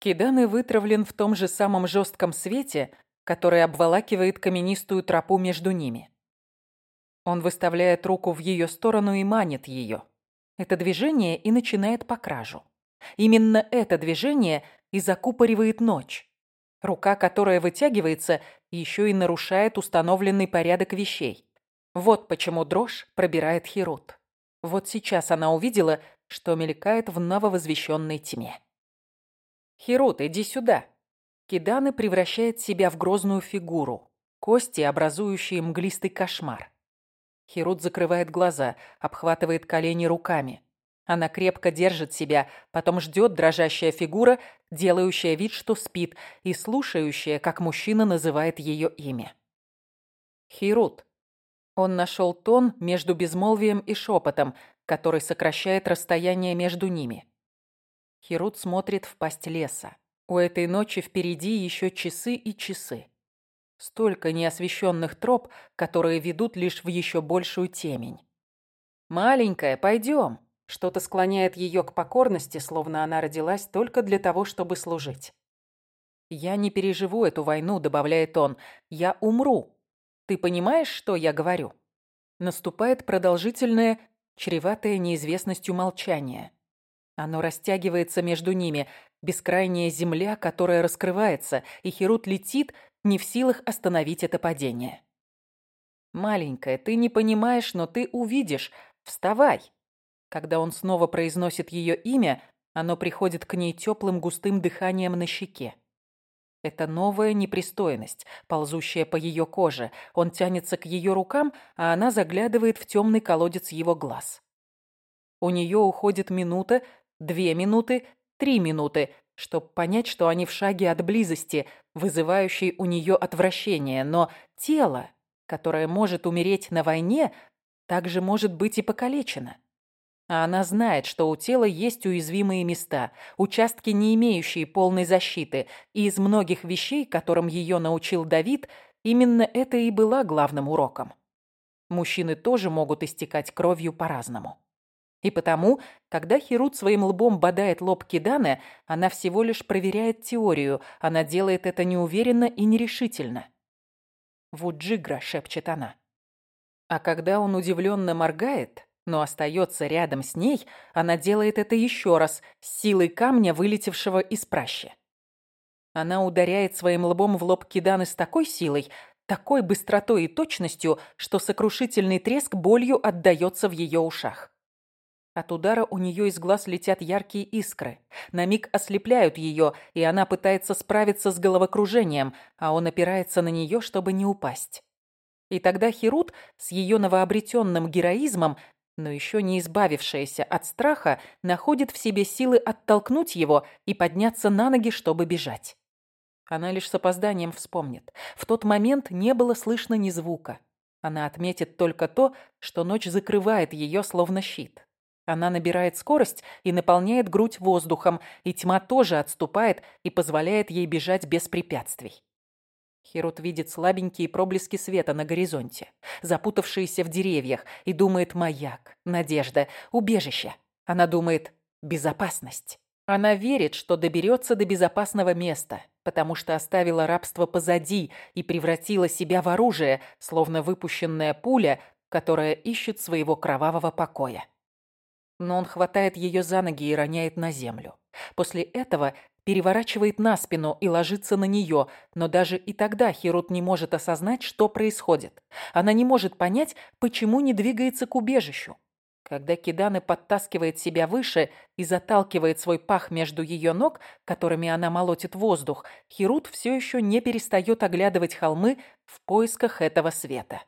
Киданы вытравлен в том же самом жестком свете, который обволакивает каменистую тропу между ними. Он выставляет руку в ее сторону и манит ее. Это движение и начинает по кражу. Именно это движение и закупоривает ночь. Рука, которая вытягивается, еще и нарушает установленный порядок вещей. Вот почему дрожь пробирает Херут. Вот сейчас она увидела, что мелькает в нововозвещенной тьме. «Херут, иди сюда!» Киданы превращает себя в грозную фигуру, кости, образующие мглистый кошмар. Херут закрывает глаза, обхватывает колени руками. Она крепко держит себя, потом ждет дрожащая фигура, делающая вид, что спит, и слушающая, как мужчина называет ее имя. Хирут. Он нашел тон между безмолвием и шепотом, который сокращает расстояние между ними. Хирут смотрит в пасть леса. У этой ночи впереди еще часы и часы. Столько неосвещенных троп, которые ведут лишь в еще большую темень. «Маленькая, пойдем!» Что-то склоняет ее к покорности, словно она родилась только для того, чтобы служить. «Я не переживу эту войну», — добавляет он. «Я умру. Ты понимаешь, что я говорю?» Наступает продолжительное, чреватое неизвестностью молчание. Оно растягивается между ними, бескрайняя земля, которая раскрывается, и Херут летит, не в силах остановить это падение. «Маленькая, ты не понимаешь, но ты увидишь. Вставай!» Когда он снова произносит ее имя, оно приходит к ней теплым густым дыханием на щеке. Это новая непристойность, ползущая по ее коже. Он тянется к ее рукам, а она заглядывает в темный колодец его глаз. У нее уходит минута, две минуты, три минуты, чтобы понять, что они в шаге от близости, вызывающей у нее отвращение. Но тело, которое может умереть на войне, также может быть и покалечено. А она знает, что у тела есть уязвимые места, участки, не имеющие полной защиты, и из многих вещей, которым ее научил Давид, именно это и была главным уроком. Мужчины тоже могут истекать кровью по-разному. И потому, когда Херут своим лбом бодает лоб Кидана, она всего лишь проверяет теорию, она делает это неуверенно и нерешительно. «Вуджигра», — шепчет она. А когда он удивленно моргает, но остается рядом с ней, она делает это еще раз, с силой камня, вылетевшего из пращи. Она ударяет своим лбом в лоб Киданы с такой силой, такой быстротой и точностью, что сокрушительный треск болью отдается в ее ушах. От удара у нее из глаз летят яркие искры. На миг ослепляют ее, и она пытается справиться с головокружением, а он опирается на нее, чтобы не упасть. И тогда Херут с ее новообретенным героизмом но еще не избавившаяся от страха, находит в себе силы оттолкнуть его и подняться на ноги, чтобы бежать. Она лишь с опозданием вспомнит. В тот момент не было слышно ни звука. Она отметит только то, что ночь закрывает ее словно щит. Она набирает скорость и наполняет грудь воздухом, и тьма тоже отступает и позволяет ей бежать без препятствий. Херут видит слабенькие проблески света на горизонте, запутавшиеся в деревьях, и думает «маяк», «надежда», «убежище». Она думает «безопасность». Она верит, что доберется до безопасного места, потому что оставила рабство позади и превратила себя в оружие, словно выпущенная пуля, которая ищет своего кровавого покоя. Но он хватает ее за ноги и роняет на землю. После этого переворачивает на спину и ложится на нее, но даже и тогда Херут не может осознать, что происходит. Она не может понять, почему не двигается к убежищу. Когда Киданы подтаскивает себя выше и заталкивает свой пах между ее ног, которыми она молотит воздух, Херут все еще не перестает оглядывать холмы в поисках этого света.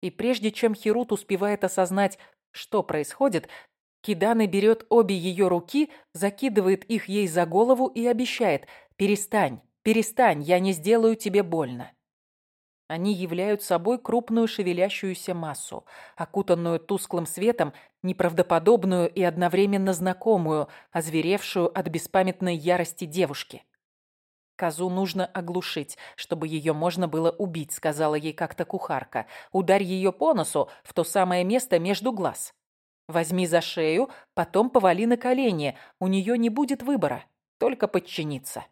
И прежде чем Херут успевает осознать, что происходит, Киданы берет обе ее руки, закидывает их ей за голову и обещает «Перестань, перестань, я не сделаю тебе больно». Они являют собой крупную шевелящуюся массу, окутанную тусклым светом, неправдоподобную и одновременно знакомую, озверевшую от беспамятной ярости девушки. «Козу нужно оглушить, чтобы ее можно было убить», — сказала ей как-то кухарка. «Ударь ее по носу в то самое место между глаз». Возьми за шею, потом повали на колени. У нее не будет выбора. Только подчиниться.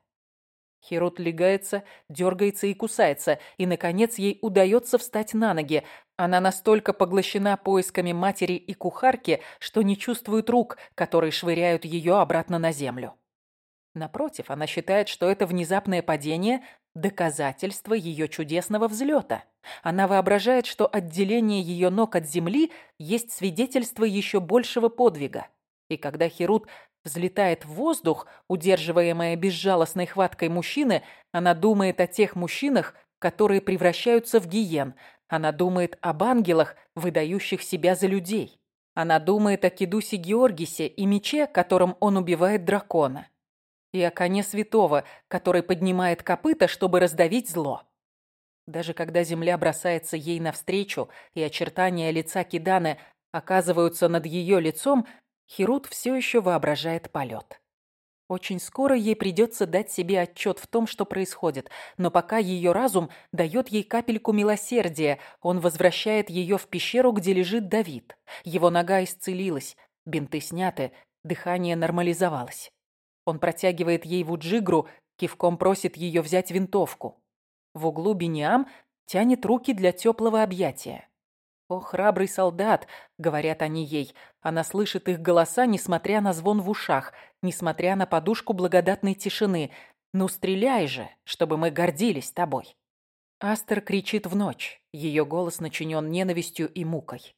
Херут легается, дергается и кусается, и, наконец, ей удается встать на ноги. Она настолько поглощена поисками матери и кухарки, что не чувствует рук, которые швыряют ее обратно на землю. Напротив, она считает, что это внезапное падение – доказательство ее чудесного взлета. Она воображает, что отделение ее ног от земли есть свидетельство еще большего подвига. И когда Херут взлетает в воздух, удерживаемая безжалостной хваткой мужчины, она думает о тех мужчинах, которые превращаются в гиен. Она думает об ангелах, выдающих себя за людей. Она думает о Кедусе Георгисе и мече, которым он убивает дракона. И о коне святого, который поднимает копыта, чтобы раздавить зло. Даже когда земля бросается ей навстречу, и очертания лица Киданы оказываются над ее лицом, Херут все еще воображает полет. Очень скоро ей придется дать себе отчет в том, что происходит, но пока ее разум дает ей капельку милосердия, он возвращает ее в пещеру, где лежит Давид. Его нога исцелилась, бинты сняты, дыхание нормализовалось. Он протягивает ей вуджигру, кивком просит ее взять винтовку. В углу Бениам тянет руки для теплого объятия. «О, храбрый солдат!» — говорят они ей. Она слышит их голоса, несмотря на звон в ушах, несмотря на подушку благодатной тишины. «Ну, стреляй же, чтобы мы гордились тобой!» Астер кричит в ночь. Ее голос начинен ненавистью и мукой.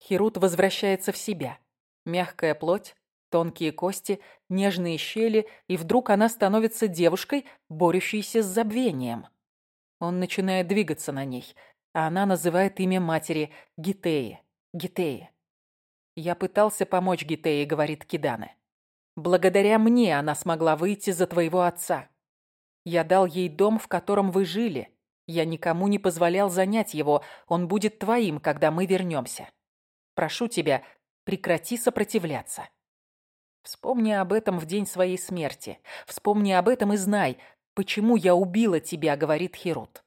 Херут возвращается в себя. Мягкая плоть, тонкие кости, нежные щели, и вдруг она становится девушкой, борющейся с забвением. Он начинает двигаться на ней — а она называет имя матери Гитеи. Гитеи. «Я пытался помочь Гитеи», — говорит Кидане. «Благодаря мне она смогла выйти за твоего отца. Я дал ей дом, в котором вы жили. Я никому не позволял занять его. Он будет твоим, когда мы вернемся. Прошу тебя, прекрати сопротивляться. Вспомни об этом в день своей смерти. Вспомни об этом и знай, почему я убила тебя, говорит Херут.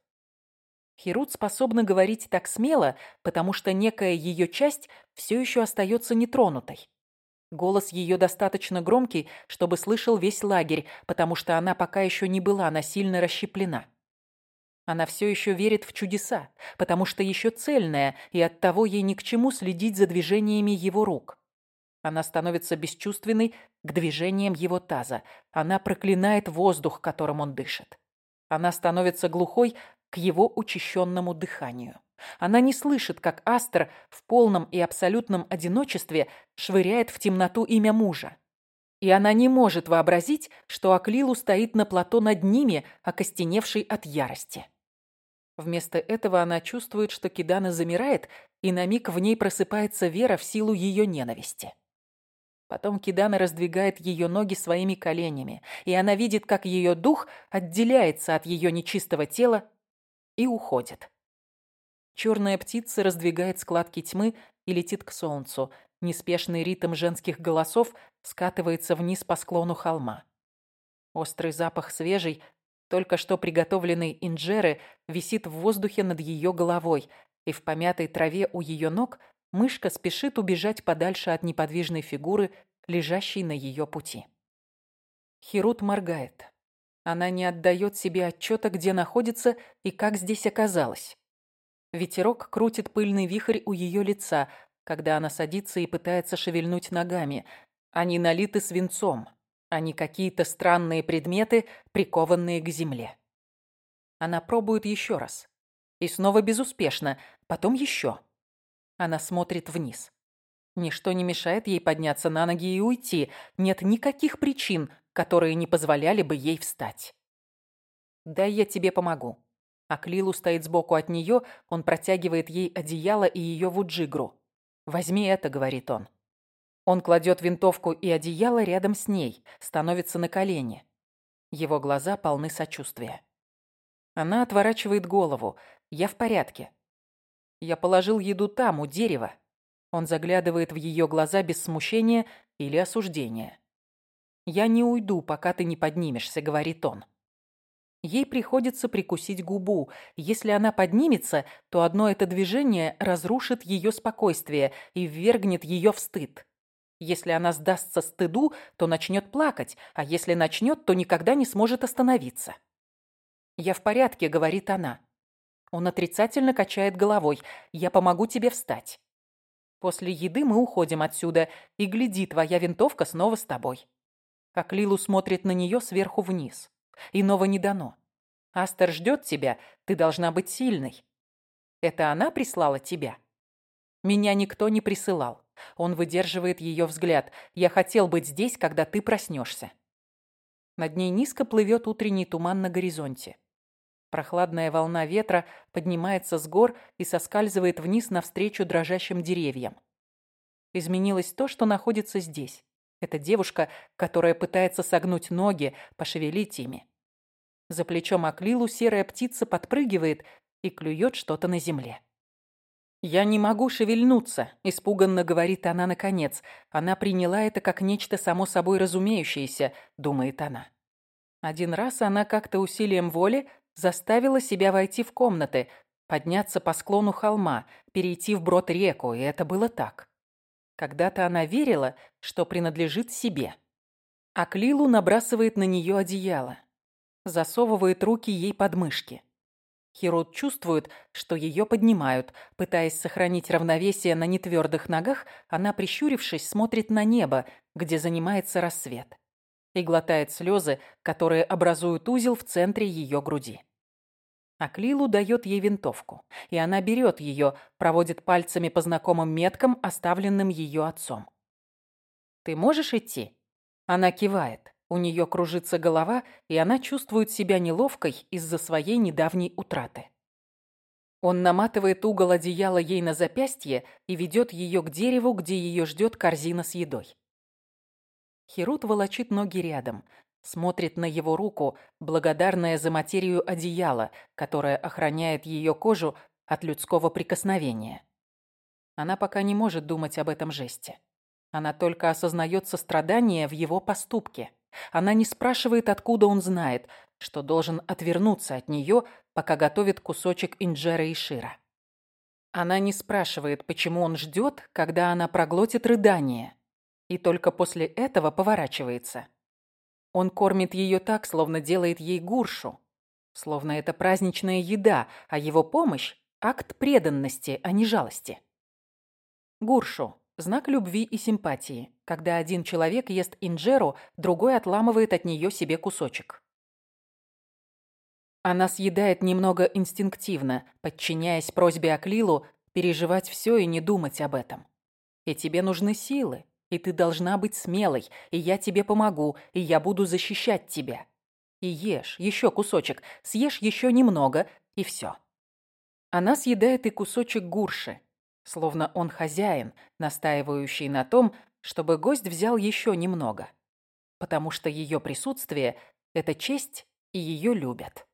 Херут способна говорить так смело, потому что некая ее часть все еще остается нетронутой. Голос ее достаточно громкий, чтобы слышал весь лагерь, потому что она пока еще не была насильно расщеплена. Она все еще верит в чудеса, потому что еще цельная, и оттого ей ни к чему следить за движениями его рук. Она становится бесчувственной к движениям его таза. Она проклинает воздух, которым он дышит. Она становится глухой к его учащенному дыханию. Она не слышит, как Астер в полном и абсолютном одиночестве швыряет в темноту имя мужа. И она не может вообразить, что Аклилу стоит на плато над ними, окостеневший от ярости. Вместо этого она чувствует, что Кидана замирает, и на миг в ней просыпается вера в силу ее ненависти. Потом Кидана раздвигает ее ноги своими коленями, и она видит, как ее дух отделяется от ее нечистого тела и уходит. Черная птица раздвигает складки тьмы и летит к солнцу. Неспешный ритм женских голосов скатывается вниз по склону холма. Острый запах свежей, только что приготовленной инжеры висит в воздухе над ее головой, и в помятой траве у ее ног мышка спешит убежать подальше от неподвижной фигуры, лежащей на ее пути. Херут моргает. Она не отдает себе отчета, где находится и как здесь оказалась. Ветерок крутит пыльный вихрь у ее лица, когда она садится и пытается шевельнуть ногами. Они налиты свинцом. Они какие-то странные предметы, прикованные к земле. Она пробует еще раз. И снова безуспешно. Потом еще. Она смотрит вниз. Ничто не мешает ей подняться на ноги и уйти. Нет никаких причин, которые не позволяли бы ей встать. «Дай я тебе помогу». Аклилу стоит сбоку от нее, он протягивает ей одеяло и ее вуджигру. «Возьми это», — говорит он. Он кладет винтовку и одеяло рядом с ней, становится на колени. Его глаза полны сочувствия. Она отворачивает голову. «Я в порядке». «Я положил еду там, у дерева». Он заглядывает в ее глаза без смущения или осуждения. «Я не уйду, пока ты не поднимешься», — говорит он. Ей приходится прикусить губу. Если она поднимется, то одно это движение разрушит ее спокойствие и ввергнет ее в стыд. Если она сдастся стыду, то начнет плакать, а если начнет, то никогда не сможет остановиться. «Я в порядке», — говорит она. Он отрицательно качает головой. «Я помогу тебе встать». После еды мы уходим отсюда, и гляди, твоя винтовка снова с тобой. Как Лилу смотрит на нее сверху вниз. Иного не дано. Астер ждет тебя, ты должна быть сильной. Это она прислала тебя? Меня никто не присылал. Он выдерживает ее взгляд. Я хотел быть здесь, когда ты проснешься. Над ней низко плывет утренний туман на горизонте. Прохладная волна ветра поднимается с гор и соскальзывает вниз навстречу дрожащим деревьям. Изменилось то, что находится здесь. Это девушка, которая пытается согнуть ноги, пошевелить ими. За плечом Аклилу серая птица подпрыгивает и клюет что-то на земле. «Я не могу шевельнуться», – испуганно говорит она наконец. Она приняла это как нечто само собой разумеющееся, думает она. Один раз она как-то усилием воли заставила себя войти в комнаты, подняться по склону холма, перейти вброд реку, и это было так. Когда-то она верила, что принадлежит себе. А Клилу набрасывает на нее одеяло. Засовывает руки ей под мышки. Хирот чувствует, что ее поднимают. Пытаясь сохранить равновесие на нетвердых ногах, она, прищурившись, смотрит на небо, где занимается рассвет. И глотает слезы, которые образуют узел в центре ее груди. Аклилу дает ей винтовку, и она берет ее, проводит пальцами по знакомым меткам, оставленным ее отцом. «Ты можешь идти?» Она кивает. У нее кружится голова, и она чувствует себя неловкой из-за своей недавней утраты. Он наматывает угол одеяла ей на запястье и ведет ее к дереву, где ее ждет корзина с едой. Херут волочит ноги рядом, смотрит на его руку, благодарная за материю одеяла, которая охраняет ее кожу от людского прикосновения. Она пока не может думать об этом жесте. Она только осознает сострадание в его поступке. Она не спрашивает, откуда он знает, что должен отвернуться от нее, пока готовит кусочек инжера и шира. Она не спрашивает, почему он ждет, когда она проглотит рыдание, и только после этого поворачивается. Он кормит ее так, словно делает ей гуршу. Словно это праздничная еда, а его помощь – акт преданности, а не жалости. Гуршу – знак любви и симпатии. Когда один человек ест инжеру, другой отламывает от нее себе кусочек. Она съедает немного инстинктивно, подчиняясь просьбе Аклилу переживать все и не думать об этом. И тебе нужны силы, и ты должна быть смелой, и я тебе помогу, и я буду защищать тебя. И ешь еще кусочек, съешь еще немного, и все. Она съедает и кусочек гурши, словно он хозяин, настаивающий на том, чтобы гость взял еще немного. Потому что ее присутствие – это честь, и ее любят.